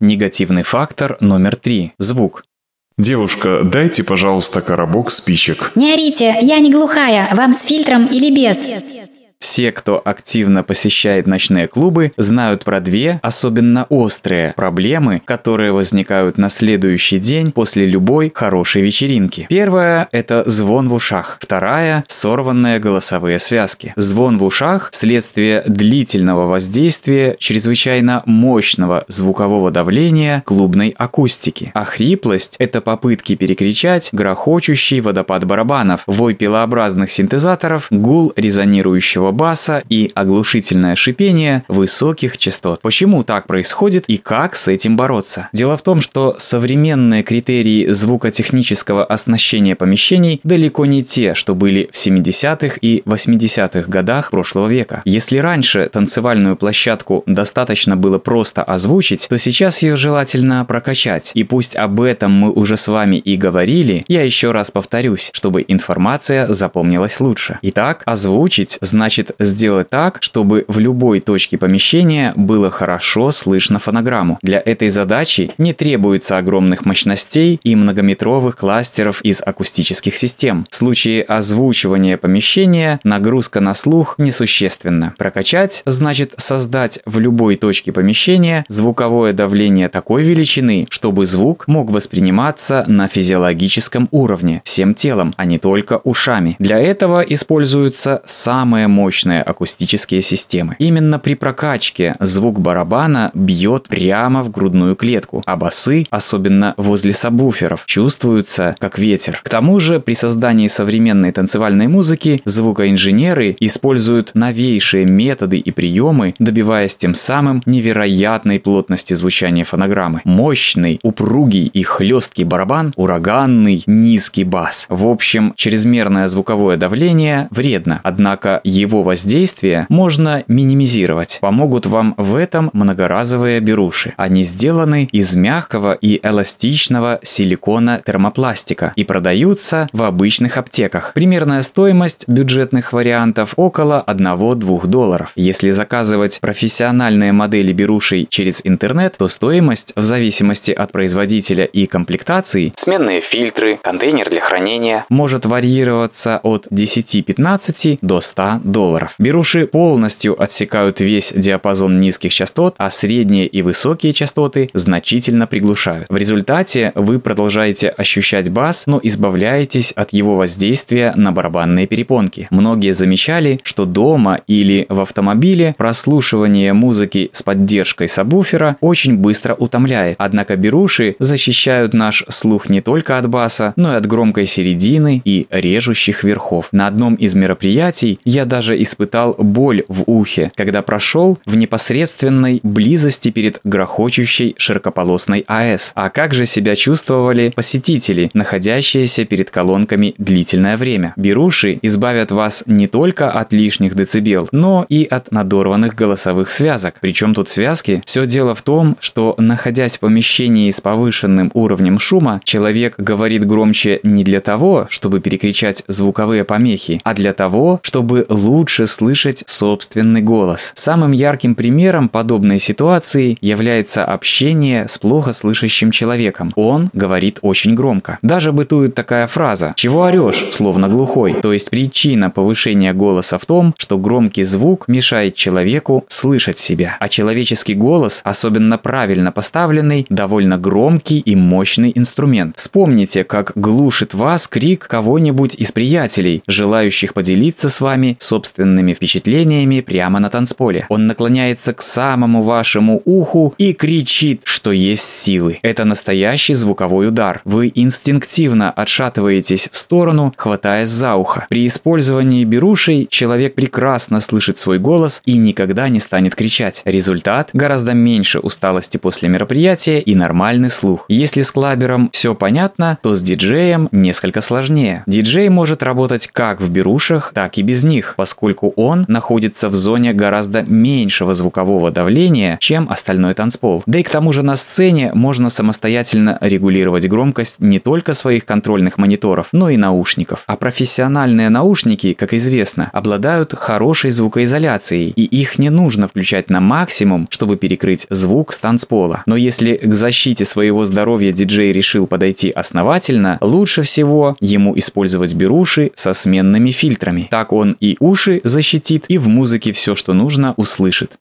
Негативный фактор номер три – звук. Девушка, дайте, пожалуйста, коробок спичек. Не орите, я не глухая, вам с фильтром или без? Все, кто активно посещает ночные клубы, знают про две особенно острые проблемы, которые возникают на следующий день после любой хорошей вечеринки. Первая – это звон в ушах. Вторая – сорванные голосовые связки. Звон в ушах – следствие длительного воздействия чрезвычайно мощного звукового давления клубной акустики. А хриплость – это попытки перекричать грохочущий водопад барабанов, вой пилообразных синтезаторов, гул резонирующего высокого баса и оглушительное шипение высоких частот. Почему так происходит и как с этим бороться? Дело в том, что современные критерии звукотехнического оснащения помещений далеко не те, что были в 70-х и 80-х годах прошлого века. Если раньше танцевальную площадку достаточно было просто озвучить, то сейчас ее желательно прокачать. И пусть об этом мы уже с вами и говорили, я еще раз повторюсь, чтобы информация запомнилась лучше. Итак, озвучить значит значит сделать так, чтобы в любой точке помещения было хорошо слышно фонограмму. Для этой задачи не требуется огромных мощностей и многометровых кластеров из акустических систем. В случае озвучивания помещения нагрузка на слух несущественна. Прокачать значит создать в любой точке помещения звуковое давление такой величины, чтобы звук мог восприниматься на физиологическом уровне всем телом, а не только ушами. Для этого используются самые мощные мощные акустические системы. Именно при прокачке звук барабана бьет прямо в грудную клетку, а басы, особенно возле сабвуферов, чувствуются как ветер. К тому же при создании современной танцевальной музыки звукоинженеры используют новейшие методы и приемы, добиваясь тем самым невероятной плотности звучания фонограммы. Мощный, упругий и хлесткий барабан, ураганный, низкий бас. В общем, чрезмерное звуковое давление вредно, однако его его воздействие можно минимизировать. Помогут вам в этом многоразовые беруши. Они сделаны из мягкого и эластичного силикона термопластика и продаются в обычных аптеках. Примерная стоимость бюджетных вариантов около 1-2 долларов. Если заказывать профессиональные модели берушей через интернет, то стоимость в зависимости от производителя и комплектации, сменные фильтры, контейнер для хранения, может варьироваться от 10-15 до 100 долларов долларов. Беруши полностью отсекают весь диапазон низких частот, а средние и высокие частоты значительно приглушают. В результате вы продолжаете ощущать бас, но избавляетесь от его воздействия на барабанные перепонки. Многие замечали, что дома или в автомобиле прослушивание музыки с поддержкой сабвуфера очень быстро утомляет. Однако беруши защищают наш слух не только от баса, но и от громкой середины и режущих верхов. На одном из мероприятий я даже испытал боль в ухе, когда прошел в непосредственной близости перед грохочущей широкополосной АЭС. А как же себя чувствовали посетители, находящиеся перед колонками длительное время? Беруши избавят вас не только от лишних децибел, но и от надорванных голосовых связок. Причем тут связки? Все дело в том, что находясь в помещении с повышенным уровнем шума, человек говорит громче не для того, чтобы перекричать звуковые помехи, а для того, чтобы лучше лучше слышать собственный голос. Самым ярким примером подобной ситуации является общение с плохо слышащим человеком. Он говорит очень громко. Даже бытует такая фраза «Чего орешь?» словно глухой. То есть причина повышения голоса в том, что громкий звук мешает человеку слышать себя. А человеческий голос, особенно правильно поставленный, довольно громкий и мощный инструмент. Вспомните, как глушит вас крик кого-нибудь из приятелей, желающих поделиться с вами собственным собственными впечатлениями прямо на танцполе. Он наклоняется к самому вашему уху и кричит, что есть силы. Это настоящий звуковой удар. Вы инстинктивно отшатываетесь в сторону, хватаясь за ухо. При использовании берушей человек прекрасно слышит свой голос и никогда не станет кричать. Результат – гораздо меньше усталости после мероприятия и нормальный слух. Если с клабером все понятно, то с диджеем несколько сложнее. Диджей может работать как в берушах, так и без них, поскольку поскольку он находится в зоне гораздо меньшего звукового давления, чем остальной танцпол. Да и к тому же на сцене можно самостоятельно регулировать громкость не только своих контрольных мониторов, но и наушников. А профессиональные наушники, как известно, обладают хорошей звукоизоляцией, и их не нужно включать на максимум, чтобы перекрыть звук с танцпола. Но если к защите своего здоровья диджей решил подойти основательно, лучше всего ему использовать беруши со сменными фильтрами. Так он и уши защитит, и в музыке все, что нужно, услышит.